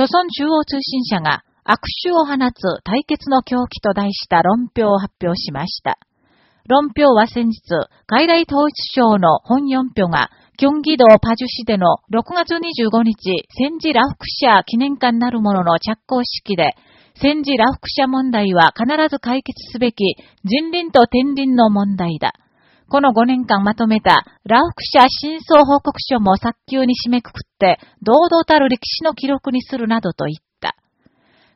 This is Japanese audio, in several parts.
朝鮮中央通信社が悪臭を放つ対決の狂気と題した論評を発表しました。論評は先日、海外統一省の本4票が、キョンギ道パジュ市での6月25日、戦時ラフクシャ記念館なるものの着工式で、戦時ラフクシャ問題は必ず解決すべき人林と天林の問題だ。この5年間まとめたラフクシャ真相報告書も早急に締めくくって、堂々たる歴史の記録にするなどと言った。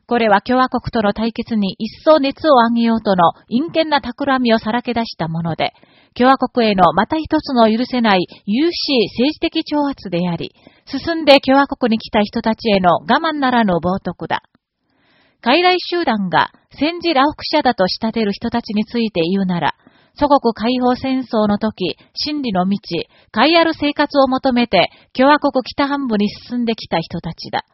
これは共和国との対決に一層熱を上げようとの陰険な企みをさらけ出したもので、共和国へのまた一つの許せない有志政治的挑発であり、進んで共和国に来た人たちへの我慢ならぬ冒涜だ。傀儡集団が戦時ラフク者だと仕立てる人たちについて言うなら、祖国解放戦争の時、真理の道、海ある生活を求めて共和国北半部に進んできた人たちだ。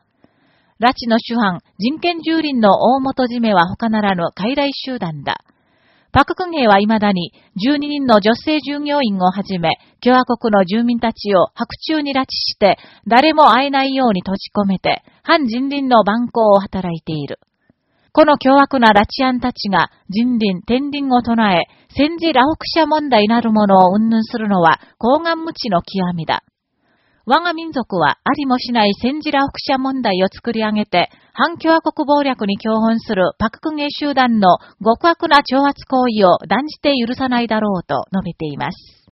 拉致の主犯、人権蹂躙の大元締めは他ならぬ傀儡集団だ。パククンヘは未だに12人の女性従業員をはじめ、共和国の住民たちを白昼に拉致して、誰も会えないように閉じ込めて、反人倫の蛮行を働いている。この凶悪な拉致案たちが人倫、天倫を唱え、戦時ラオク者問題なるものを云々するのは、高顔無知の極みだ。我が民族はありもしない戦時ラフク者問題を作り上げて、反共和国暴略に共本するパククゲ集団の極悪な挑発行為を断じて許さないだろうと述べています。